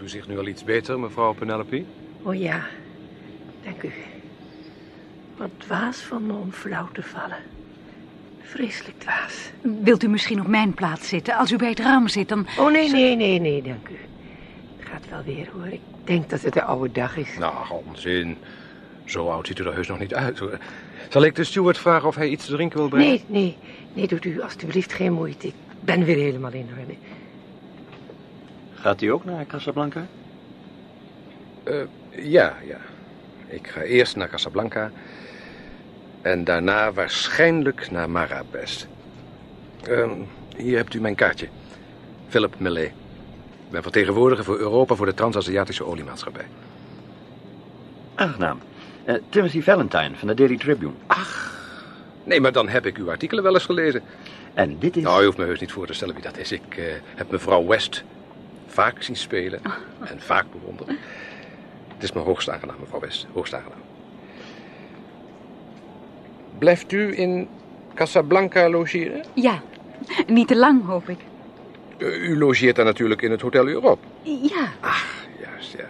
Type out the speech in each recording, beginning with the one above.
Voelt u zich nu al iets beter, mevrouw Penelope? Oh ja, dank u. Wat dwaas van me om flauw te vallen. Vreselijk dwaas. Wilt u misschien op mijn plaats zitten? Als u bij het raam zit, dan... Oh nee, nee, nee, nee, dank u. Het gaat wel weer hoor. Ik denk dat het de oude dag is. Nou, onzin. Zo oud ziet u er heus nog niet uit, hoor. Zal ik de steward vragen of hij iets te drinken wil brengen? Nee, nee, nee, doet u alstublieft geen moeite. Ik ben weer helemaal in orde. Gaat u ook naar Casablanca? Eh, ja, ja. Ik ga eerst naar Casablanca. En daarna waarschijnlijk naar Marrakesh. Ehm, hier hebt u mijn kaartje. Philip Millet. Ik ben vertegenwoordiger voor Europa voor de Trans-Aziatische Oliemaatschappij. Aangenaam. Eh, Timothy Valentine van de Daily Tribune. Nee, maar dan heb ik uw artikelen wel eens gelezen. En dit is... Nou, u hoeft me heus niet voor te stellen wie dat is. Ik eh, heb mevrouw West vaak zien spelen en vaak bewonderd. Het is me hoogst aangenaam, mevrouw West. Hoogst aangenaam. Blijft u in Casablanca logeren? Ja, niet te lang, hoop ik. Eh, u logeert dan natuurlijk in het Hotel Europe. Ja, Juist, ja.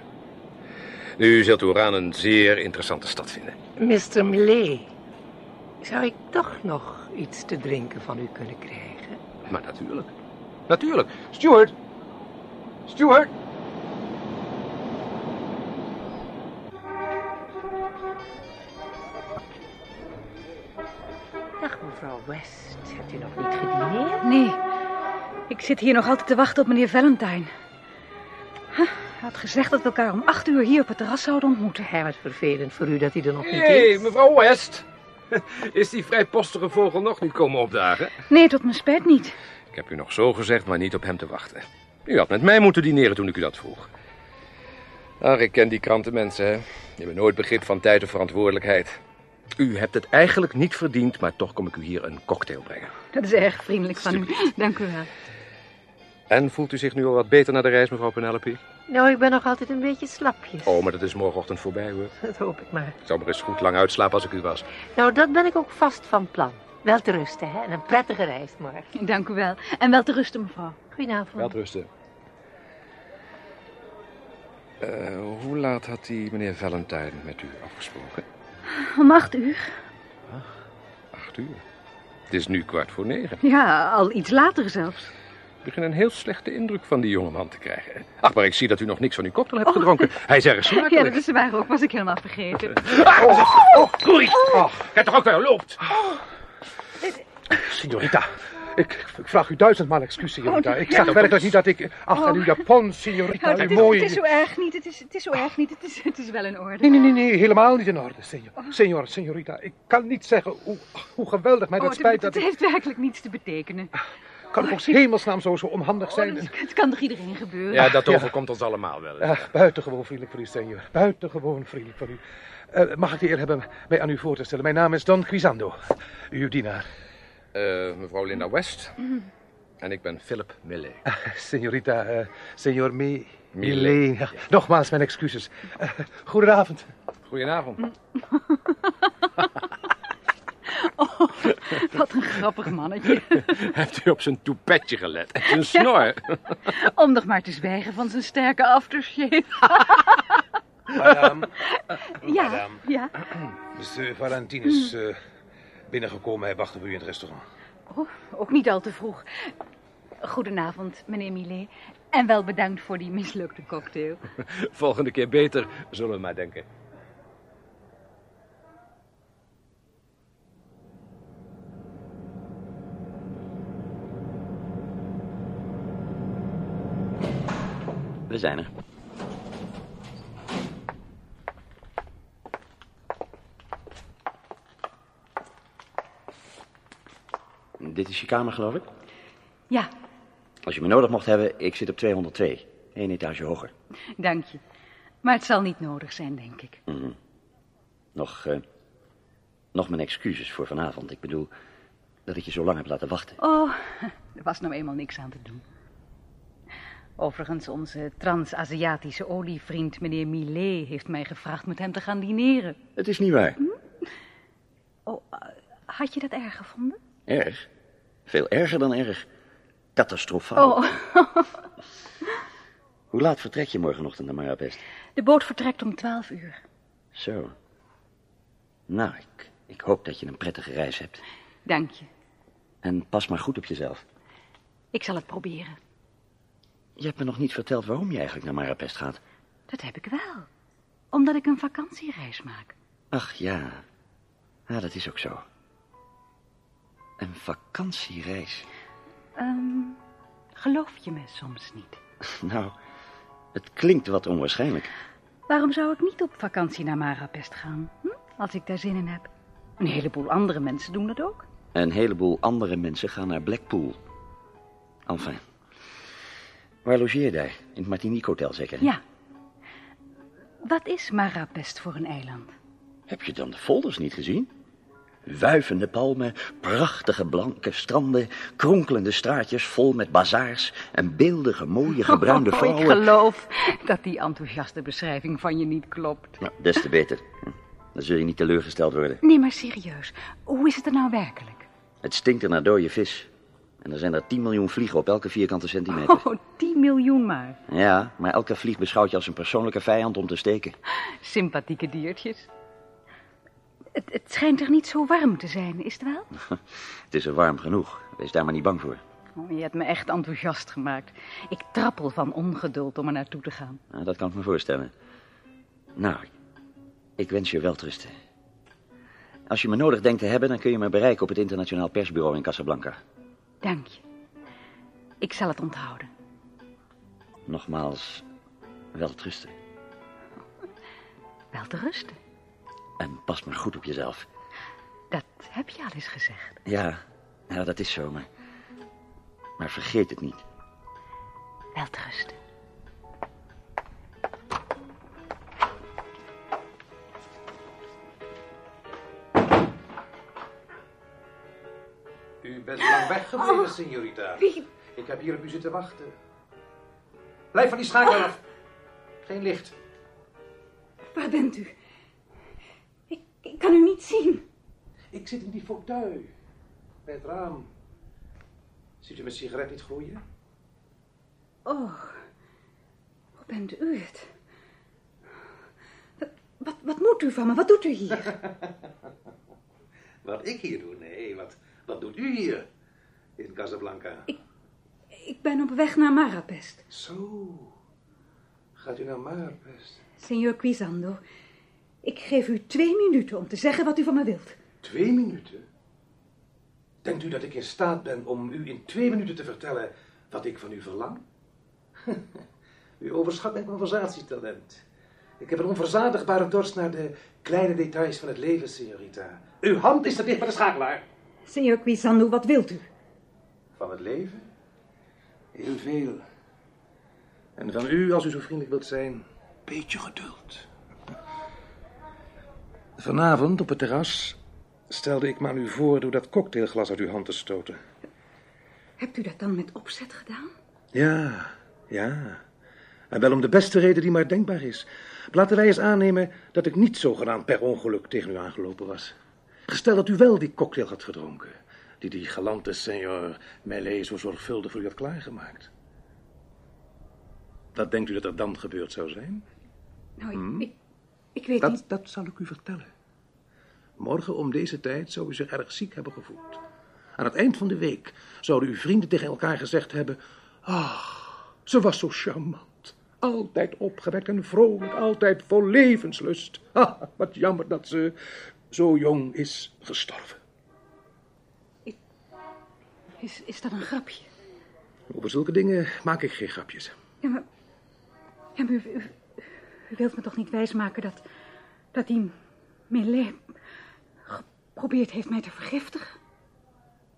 Nu zult u Oran een zeer interessante stad vinden. Mr. Millet, zou ik toch nog iets te drinken van u kunnen krijgen? Maar natuurlijk. Natuurlijk. Stuart! Stuart! Dag, mevrouw West. Hebt u nog niet gedineerd? nee. Ik zit hier nog altijd te wachten op meneer Valentine. Huh, Hij had gezegd dat we elkaar om acht uur hier op het terras zouden ontmoeten. Hij was vervelend voor u dat hij er nog niet is. mevrouw West! Is die vrijpostige vogel nog niet komen opdagen? Nee, tot mijn spijt niet. Ik heb u nog zo gezegd, maar niet op hem te wachten. U had met mij moeten dineren toen ik u dat vroeg. Ach, ik ken die krantenmensen, hè. Die hebben nooit begrip van tijd of verantwoordelijkheid. U hebt het eigenlijk niet verdiend, maar toch kom ik u hier een cocktail brengen. Dat is erg vriendelijk van u. Dank u wel. En voelt u zich nu al wat beter na de reis, mevrouw Penelope? Nou, ik ben nog altijd een beetje slapjes. Oh, maar dat is morgenochtend voorbij, hoor. Dat hoop ik maar. Ik zou maar eens goed lang uitslapen als ik u was. Nou, dat ben ik ook vast van plan. Wel te rusten, hè? En een prettige reis morgen. Dank u wel. En wel te rusten, mevrouw. Goedenavond. Welterusten. Eh, hoe laat had die meneer Valentine met u afgesproken? Om acht uur. Acht uur. Het is nu kwart voor negen. Ja, al iets later zelfs. Ik begin een heel slechte indruk van die jongeman te krijgen. Ach, maar ik zie dat u nog niks van uw cocktail hebt gedronken. Hij is erg Ja, dat smakelijk. is waar ook. Was ik helemaal vergeten. Oh, oei. Oh, kijk toch ook weer loopt. Signorita, ik, ik vraag u duizendmaal excuus, signorita. Oh, Ik zag werkelijk niet dat ik achter uw japon, signorita, Oh, uw het, is, mooie... het is zo erg niet. Het is, het is zo erg niet. Het is, het is wel in orde. Nee, nee, nee, nee, helemaal niet in orde, senor. Senor, signorita, ik kan niet zeggen hoe, hoe geweldig mij Oh, dat het, spijt het dat ik... heeft werkelijk niets te betekenen. Kan ik ons hemelsnaam zo, zo onhandig Oh, zijn? het, het kan toch iedereen gebeuren? Ja, dat Ja. overkomt ons allemaal wel. Ja, buitengewoon vriendelijk voor u, senor. Buitengewoon vriendelijk voor u. Eh, mag ik de eer hebben mij aan u voor te stellen? Mijn naam is Don Quisando, uw dienaar. Eh, mevrouw Linda West. En ik ben Philip Millet. Ah, Signorita, eh senor Me... Millet. Ja, nogmaals mijn excuses. Eh, goedenavond. Goedenavond. Wat een grappig mannetje. Hebt u op zijn toepetje gelet? En zijn snor? Om nog maar te zwijgen van zijn sterke aftershave. Madame, Ja, ja. Mr. Valentin is eh, binnengekomen. Hij wacht op u in het restaurant. Oh, ook niet al te vroeg. Goedenavond, meneer Millet. En wel bedankt voor die mislukte cocktail. Volgende keer beter, zullen we maar denken. We zijn er. Dit is je kamer, geloof ik? Ja, Als je me nodig mocht hebben, ik zit op 202. Eén etage hoger. dank je. Maar het zal niet nodig zijn, denk ik. Nog, eh, nog mijn excuses voor vanavond. Ik bedoel, dat ik je zo lang heb laten wachten. Oh, er was nou eenmaal niks aan te doen. Overigens, onze trans-Aziatische olievriend, meneer Millet, heeft mij gevraagd met hem te gaan dineren. Het is niet waar. Oh, eh, had je dat erg gevonden? Erg? Veel erger dan erg. Catastrofaal. Oh, Hoe laat vertrek je morgenochtend naar Marapest? De boot vertrekt om twaalf uur. Zo. Nou, ik, ik hoop dat je een prettige reis hebt. Dank je. En pas maar goed op jezelf. Ik zal het proberen. Je hebt me nog niet verteld waarom je eigenlijk naar Marapest gaat. Dat heb ik wel. Omdat ik een vakantiereis maak. Ach ja. Ja, dat is ook zo. Een vakantiereis. Ehm, geloof je me soms niet? Nou, het klinkt wat onwaarschijnlijk. Waarom zou ik niet op vakantie naar Marapest gaan? Hm? Als ik daar zin in heb. Een heleboel andere mensen doen dat ook. Een heleboel andere mensen gaan naar Blackpool. Enfin. Waar logeer je daar? In het Martinique Hotel zeker? Ja. Wat is Marapest voor een eiland? Heb je dan de folders niet gezien? Wuivende palmen, prachtige blanke stranden, kronkelende straatjes vol met bazaars en beeldige, mooie, gebruinde Oh, vrouwen. ik geloof dat die enthousiaste beschrijving van je niet klopt. Nou, des te beter. Dan zul je niet teleurgesteld worden. Nee, maar serieus. Hoe is het er nou werkelijk? Het stinkt er naar dode vis. En er zijn er 10 miljoen vliegen op elke vierkante centimeter. Oh, 10 miljoen maar. Ja, maar elke vlieg beschouwt je als een persoonlijke vijand om te steken. Sympathieke diertjes. Het, het schijnt er niet zo warm te zijn, is het wel? Het is er warm genoeg. Wees daar maar niet bang voor. Oh, je hebt me echt enthousiast gemaakt. Ik trappel van ongeduld om er naartoe te gaan. Nou, dat kan ik me voorstellen. Nou, ik wens je welterusten. Als je me nodig denkt te hebben, dan kun je me bereiken op het internationaal persbureau in Casablanca. Dank je. Ik zal het onthouden. Nogmaals, welterusten. Wel te rusten. En pas maar goed op jezelf. Dat heb je al eens gezegd. Ja, ja dat is zo, maar... Maar vergeet het niet. Wel te rusten. U bent lang weggebleven, signorita. Wie? Ik heb hier op u zitten wachten. Blijf van die schakelaar af. Geen licht. Waar bent u? Ik, ik kan u niet zien. Ik zit in die fauteuil. Bij het raam. Ziet u mijn sigaret niet groeien? Oh, hoe bent u het? Wat, wat, moet u van me? Wat doet u hier? Wat ik hier doe? Nee, wat, wat doet u hier? In Casablanca. Ik ben op weg naar Marapest. Zo. Gaat u naar Marpest? Signor Quisando, ik geef u twee minuten om te zeggen wat u van me wilt. Twee minuten? Denkt u dat ik in staat ben om u in twee minuten te vertellen wat ik van u verlang? u overschat mijn conversatietalent. Ik heb een onverzadigbare dorst naar de kleine details van het leven, signorita. Uw hand is te dicht bij de schakelaar. Signor Quisando, wat wilt u? Van het leven? Heel veel. En van u, als u zo vriendelijk wilt zijn, beetje geduld. Vanavond op het terras stelde ik me aan u voor door dat cocktailglas uit uw hand te stoten. Hebt u dat dan met opzet gedaan? Ja, ja. En wel om de beste reden die maar denkbaar is. Laten wij eens aannemen dat ik niet zogenaamd per ongeluk tegen u aangelopen was. Gestel dat u wel die cocktail had gedronken, die die galante senor Melee zo zorgvuldig voor u had klaargemaakt. Wat denkt u dat er dan gebeurd zou zijn? Nou, ik, ik, ik weet Dat, niet. dat zal ik u vertellen. Morgen om deze tijd zou u zich erg ziek hebben gevoeld. Aan het eind van de week zouden uw vrienden tegen elkaar gezegd hebben... Ach, ze was zo charmant. Altijd opgewekt en vrolijk, altijd vol levenslust. Ah, wat jammer dat ze zo jong is gestorven. Is, is dat een grapje? Over zulke dingen maak ik geen grapjes. Ja, maar... Ja, maar u, u, u wilt me toch niet wijsmaken dat... dat die Millet geprobeerd heeft mij te vergiftigen?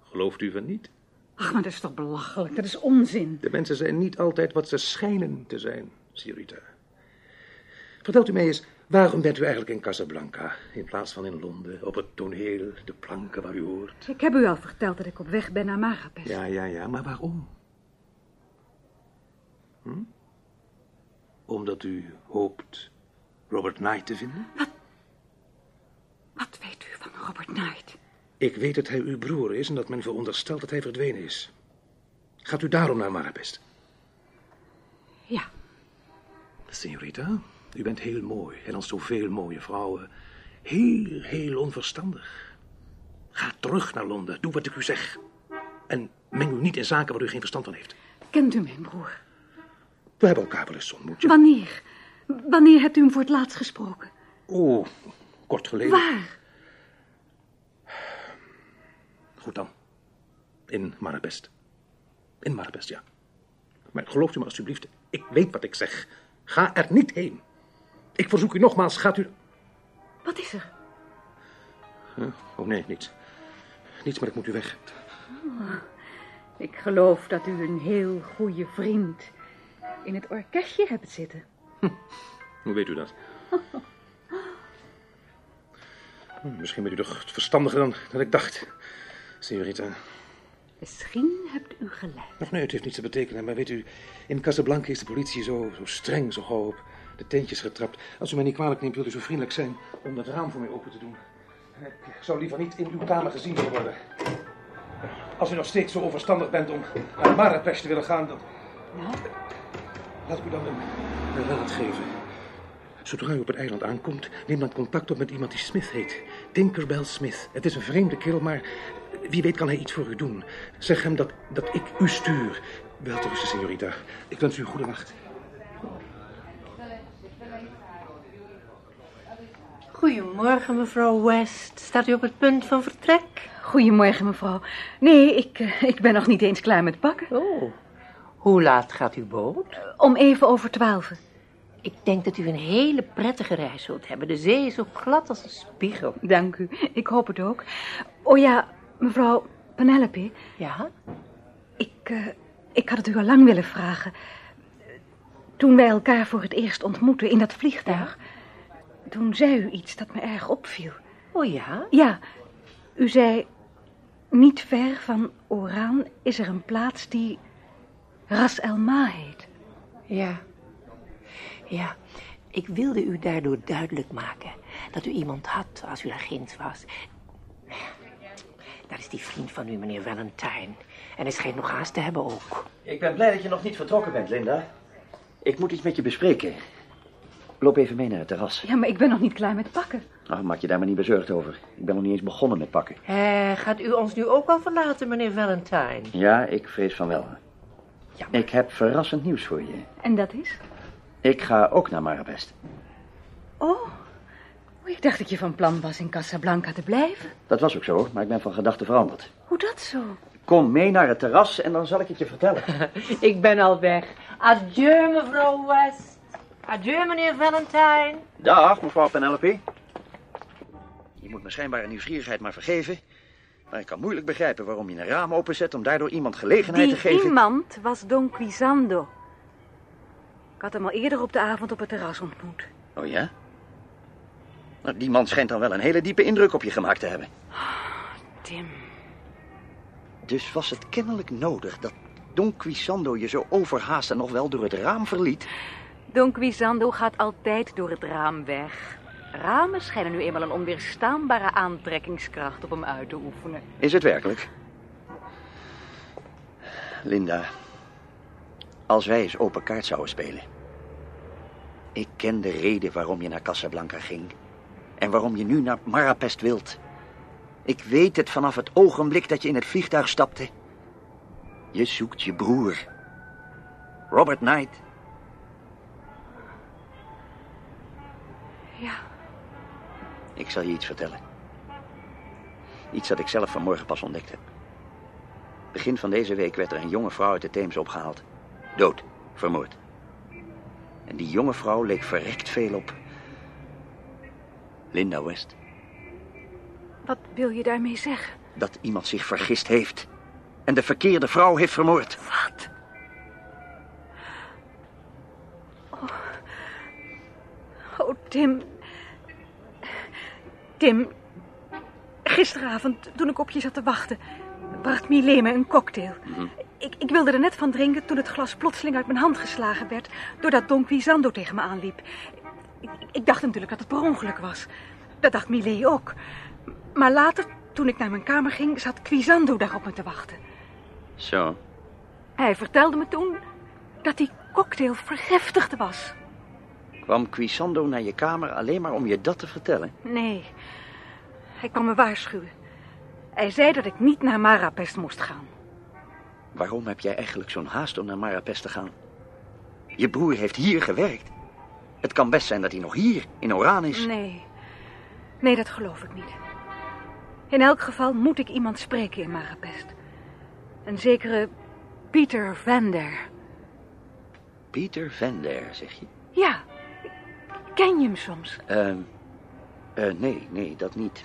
Gelooft u van niet? Ach, maar dat is toch belachelijk? Dat is onzin. De mensen zijn niet altijd wat ze schijnen te zijn, Sirita. Vertelt u mij eens, waarom bent u eigenlijk in Casablanca in plaats van in Londen, op het toneel, de planken waar u hoort? Ik heb u al verteld dat ik op weg ben naar Marapest. Ja, ja, ja, maar waarom? Hm? Omdat u hoopt Robert Knight te vinden? Wat weet u van Robert Knight? Ik weet dat hij uw broer is en dat men veronderstelt dat hij verdwenen is. Gaat u daarom naar Marapest? Ja, Senorita, u bent heel mooi. En als zoveel mooie vrouwen. Heel, heel onverstandig. Ga terug naar Londen. Doe wat ik u zeg. En meng u niet in zaken waar u geen verstand van heeft. Kent u mijn broer? We hebben elkaar wel eens ontmoet. ja. Wanneer? Wanneer hebt u hem voor het laatst gesproken? Oh, kort geleden. Waar? Goed dan. In Marabest. In Marabest, ja. Maar gelooft u me alstublieft, ik weet wat ik zeg. Ga er niet heen. Ik verzoek u nogmaals, gaat u... Wat is er? Oh nee, niets. Niets, maar ik moet u weg. Ik geloof dat u een heel goede vriend in het orkestje hebt zitten. Hoe weet u dat? Hm, Misschien bent u toch verstandiger dan, dan ik dacht, señorita. Misschien hebt u gelijk. Nog nee, het heeft niets te betekenen, maar weet u, in Casablanca is de politie zo, zo streng, zo gauw op de tentjes getrapt. Als u mij niet kwalijk neemt, wilt u zo vriendelijk zijn om dat raam voor mij open te doen. Ik zou liever niet in uw kamer gezien worden. Als u nog steeds zo overstandig bent om naar Marrakesh te willen gaan, dan... Laat ik u dan een, raad geven. Zodra u op het eiland aankomt, neem dan contact op met iemand die Smith heet. Tinkerbell Smith. Het is een vreemde kerel, maar wie weet kan hij iets voor u doen. Zeg hem dat, dat ik u stuur. Wel rusten, señorita. Ik wens u een goede nacht. Goedemorgen, mevrouw West. Staat u op het punt van vertrek? Goedemorgen, mevrouw. Nee, ik, eh, ik ben nog niet eens klaar met pakken. Oh. Hoe laat gaat uw boot? Om even over twaalfen. Ik denk dat u een hele prettige reis zult hebben. De zee is zo glad als een spiegel. Dank u. Ik hoop het ook. Oh ja, mevrouw Penelope. Ja? Ik, eh, ik had het u al lang willen vragen. Toen wij elkaar voor het eerst ontmoetten in dat vliegtuig... toen zei u iets dat me erg opviel. Oh ja? Ja, u zei... niet ver van Oran is er een plaats die Ras El Ma heet. Ja. Ja. Ik wilde u daardoor duidelijk maken dat u iemand had als u daar ginds was. Dat is die vriend van u, meneer Valentine. En hij schijnt nog haast te hebben ook. Ik ben blij dat je nog niet vertrokken bent, Linda. Ik moet iets met je bespreken. Loop even mee naar het terras. Ja, maar ik ben nog niet klaar met pakken. Oh, maak je daar maar niet bezorgd over. Ik ben nog niet eens begonnen met pakken. Eh, gaat u ons nu ook al verlaten, meneer Valentine? Ja, ik vrees van wel. Jammer. Ik heb verrassend nieuws voor je. En dat is? Ik ga ook naar Marabest. Oh, oh, ik dacht dat je van plan was in Casablanca te blijven. Dat was ook zo, maar ik ben van gedachten veranderd. Hoe dat zo? Kom mee naar het terras en dan zal ik het je vertellen. Ik ben al weg. Adieu, mevrouw West. Adieu, meneer Valentine. Dag, mevrouw Penelope. Je moet me schijnbare nieuwsgierigheid maar vergeven. Maar ik kan moeilijk begrijpen waarom je een raam openzet om daardoor iemand gelegenheid Die te geven. iemand was Don Quisando. Ik had hem al eerder op de avond op het terras ontmoet. Oh ja? Nou, die man schijnt dan wel een hele diepe indruk op je gemaakt te hebben. Tim, Dus was het kennelijk nodig dat Don Quisando je zo overhaast en nog wel door het raam verliet? Don Quisando gaat altijd door het raam weg. Ramen schijnen nu eenmaal een onweerstaanbare aantrekkingskracht op hem uit te oefenen. Is het werkelijk? Linda, als wij eens open kaart zouden spelen. Ik ken de reden waarom je naar Casablanca ging. En waarom je nu naar Marapest wilt. Ik weet het vanaf het ogenblik dat je in het vliegtuig stapte. Je zoekt je broer. Robert Knight. Ja, Ik zal je iets vertellen. Iets dat ik zelf vanmorgen pas ontdekt heb. Begin van deze week werd er een jonge vrouw uit de Theems opgehaald. Dood, vermoord. En die jonge vrouw leek verrekt veel op... Linda West. wat wil je daarmee zeggen? Dat iemand zich vergist heeft. En de verkeerde vrouw heeft vermoord. Wat? Oh, oh Tim. Tim, gisteravond toen ik op je zat te wachten, bracht Milé me een cocktail. ik, ik wilde er net van drinken toen het glas plotseling uit mijn hand geslagen werd, doordat Don Quisando tegen me aanliep. Ik, ik dacht natuurlijk dat het per ongeluk was. Dat dacht Milé ook. Maar later, toen ik naar mijn kamer ging, zat Quisando daar op me te wachten. Zo. Hij vertelde me toen dat die cocktail vergiftigd was. Kwam Quisando naar je kamer alleen maar om je dat te vertellen? Nee, hij kwam me waarschuwen. Hij zei dat ik niet naar Marapest moest gaan. Waarom heb jij eigenlijk zo'n haast om naar Marapest te gaan? Je broer heeft hier gewerkt. Het kan best zijn dat hij nog hier, in Oran is. Nee, nee, dat geloof ik niet. In elk geval moet ik iemand spreken in Marapest. Een zekere Pieter Vander. Pieter Vender, zeg je? Ja, ken je hem soms? Ehm, eh, nee, nee, dat niet.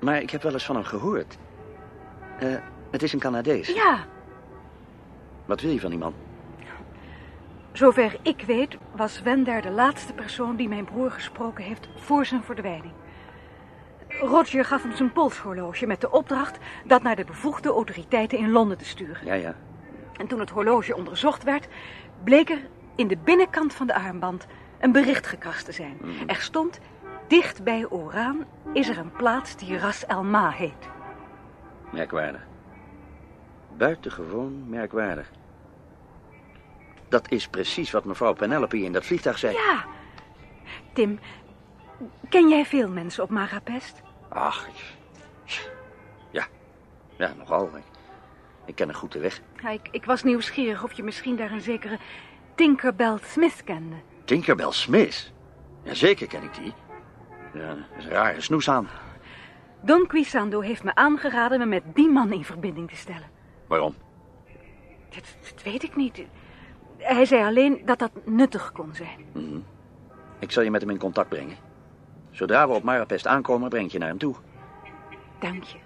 Maar ik heb wel eens van hem gehoord. Eh, het is een Canadees. Ja, Wat wil je van die man? zover ik weet was Wender de laatste persoon die mijn broer gesproken heeft voor zijn verdwijning. Roger gaf hem zijn polshorloge met de opdracht dat naar de bevoegde autoriteiten in Londen te sturen. Ja, ja. En toen het horloge onderzocht werd, bleek er in de binnenkant van de armband een bericht gekrast te zijn. Er stond, dicht bij Oran is er een plaats die Ras El Ma heet. Merkwaardig. Buitengewoon merkwaardig. Dat is precies wat mevrouw Penelope in dat vliegtuig zei. Ja. Tim, ken jij veel mensen op Marapest? Ach, ja. Ja, nogal. Ik, ik ken een goed de weg. Ja, ik, ik was nieuwsgierig of je misschien daar een zekere Tinkerbell Smith kende. Tinkerbell Smith. Jazeker ken ik die. Ja, dat is snoes aan. Don Quisando heeft me aangeraden me met die man in verbinding te stellen. Waarom? Dat, dat weet ik niet. Hij zei alleen dat dat nuttig kon zijn. Ik zal je met hem in contact brengen. Zodra we op Marapest aankomen, breng ik je naar hem toe. Dank je.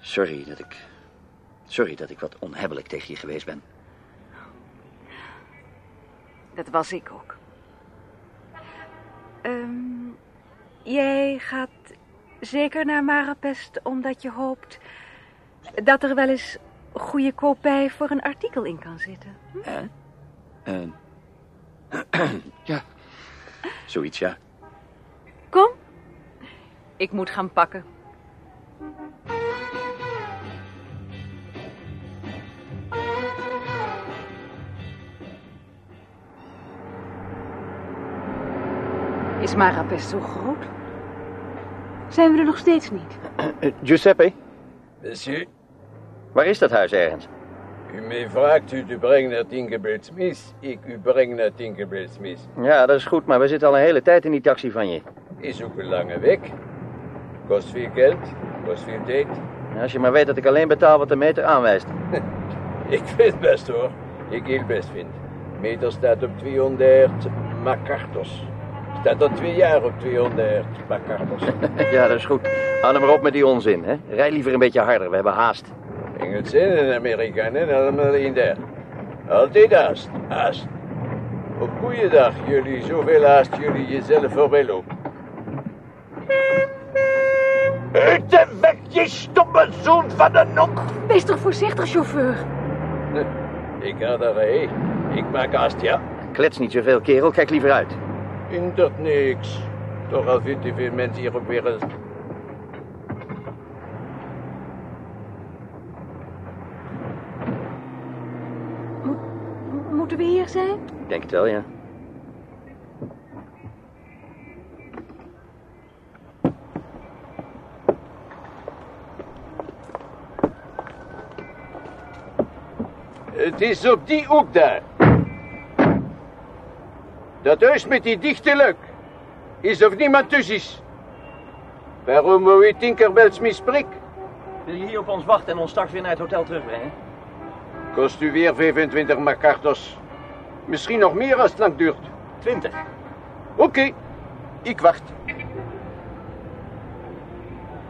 Sorry dat ik... Sorry dat ik wat onhebbelijk tegen je geweest ben. Dat was ik ook. Ehm, jij gaat zeker naar Marapest omdat je hoopt dat er wel eens goede kopij voor een artikel in kan zitten. Hè? Eh, ja, zoiets, ja. Kom. Ik moet gaan pakken. Is Marapest zo groot? Zijn we er nog steeds niet? Eh, Giuseppe, Monsieur, waar is dat huis ergens? u mij vraagt u te brengen naar Tinkerbell Smith. Ik u breng naar Tinkerbell Smith. Ja, dat is goed, maar we zitten al een hele tijd in die taxi van je. Is ook een lange weg. Kost veel geld, kost veel tijd. Als je maar weet dat ik alleen betaal wat de meter aanwijst. Ik vind best hoor. Ik heel best vind. Meter staat op 200 makartos. Staat al twee jaar op 200 makartos. ja, dat is goed. Hou er maar op met die onzin, hè. Rij liever een beetje harder, we hebben haast. Engelsen en Amerikanen allemaal in daar. Altijd haast, haast. Op goeiedag jullie zoveel haast jullie jezelf voorbij lopen. Uit de weg, je stomme zoon van een nok! Wees toch voorzichtig, chauffeur. Ik ga daar heen. Ik maak haast, ja. Klets niet zoveel, kerel. Kijk liever uit. In dat niks. Toch al veel te veel mensen hier op. Mo- moeten we hier zijn? Ik denk het wel, ja. Het is op die hoek daar. Dat huis met die dichte luik. Is of niemand tussen is. Waarom wou u Tinkerbell Smith spreek? Wil je hier op ons wachten en ons straks weer naar het hotel terugbrengen? Kost u weer 25 makartos. Misschien nog meer als het lang duurt. 20. Oké, ik wacht.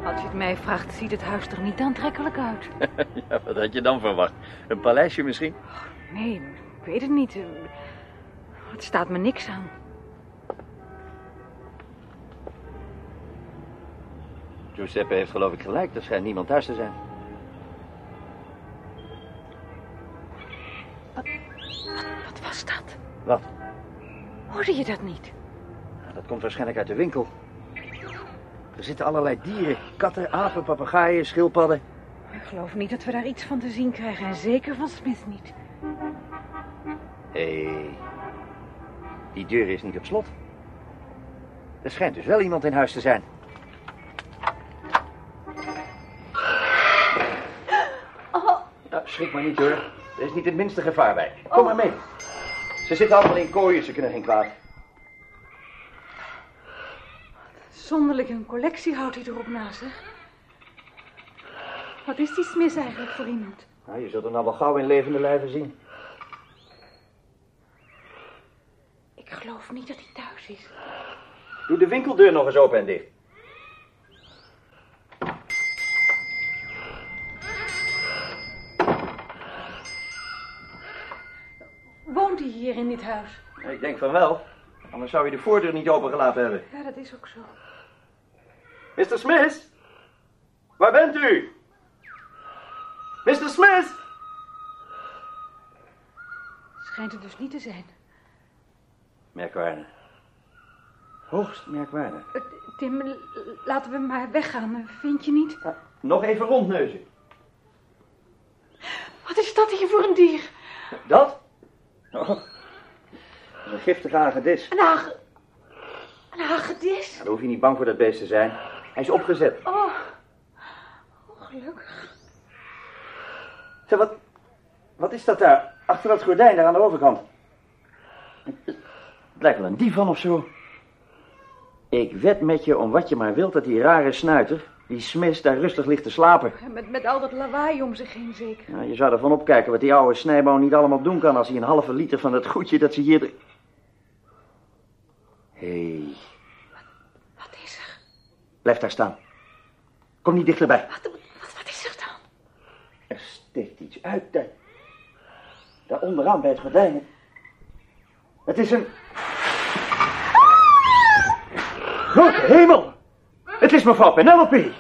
Als je het mij vraagt, ziet het huis er niet aantrekkelijk uit. ja, wat had je dan verwacht? Een paleisje misschien? Nee, ik weet het niet. Het staat me niks aan. Giuseppe heeft geloof ik gelijk. Er schijnt niemand thuis te zijn. Wat was dat? Wat? Hoorde je dat niet? Nou, Dat komt waarschijnlijk uit de winkel. Er zitten allerlei dieren. Katten, apen, papegaaien, schildpadden. Ik geloof niet dat we daar iets van te zien krijgen. En zeker van Smith niet. Hé. Hey. Die deur is niet op slot. Er schijnt dus wel iemand in huis te zijn. Nou, schrik maar niet hoor. Er is niet het minste gevaar bij. Kom maar mee. Ze zitten allemaal in kooien, ze kunnen geen kwaad. Zonderlijk een collectie houdt hij erop naast, hè? Wat is die Smith eigenlijk voor iemand? Nou, je zult hem nou wel gauw in levende lijven zien. Niet dat hij thuis is. Doe de winkeldeur nog eens open en dicht. Woont hij hier in dit huis? Ik denk van wel. Anders zou je de voordeur niet opengelaten hebben. Ja, dat is ook zo. Mr. Smith? Waar bent u? Mr. Smith? Schijnt het dus niet te zijn. Merkwaardig. Hoogst merkwaardig. Eh, Tim, laten we maar weggaan, vind je niet? Nog even rondneuzen. Wat is dat hier voor een dier? Dat? Oh, dat is een giftige hagedis. Een hage... Een hagedis? Daar hoef je niet bang voor dat beest te zijn. Hij is opgezet. Oh, oh gelukkig. Zeg, wat, wat is dat daar? Achter dat gordijn, daar aan de overkant. Lijkt wel een divan of zo. Ik wed met je om wat je maar wilt dat die rare snuiter, die Smith, daar rustig ligt te slapen. Met, met al dat lawaai om zich heen zeker. Je zou ervan opkijken wat die oude snijboon niet allemaal doen kan als hij een halve liter van dat goedje dat ze hier... Hé, hey, Wat is er? blijf daar staan. Kom niet dichterbij. Wat, wat, wat is er dan? Er steekt iets uit daar. Daar onderaan bij het gordijn. Het is een... Grote hemel! Het is mevrouw Penelope!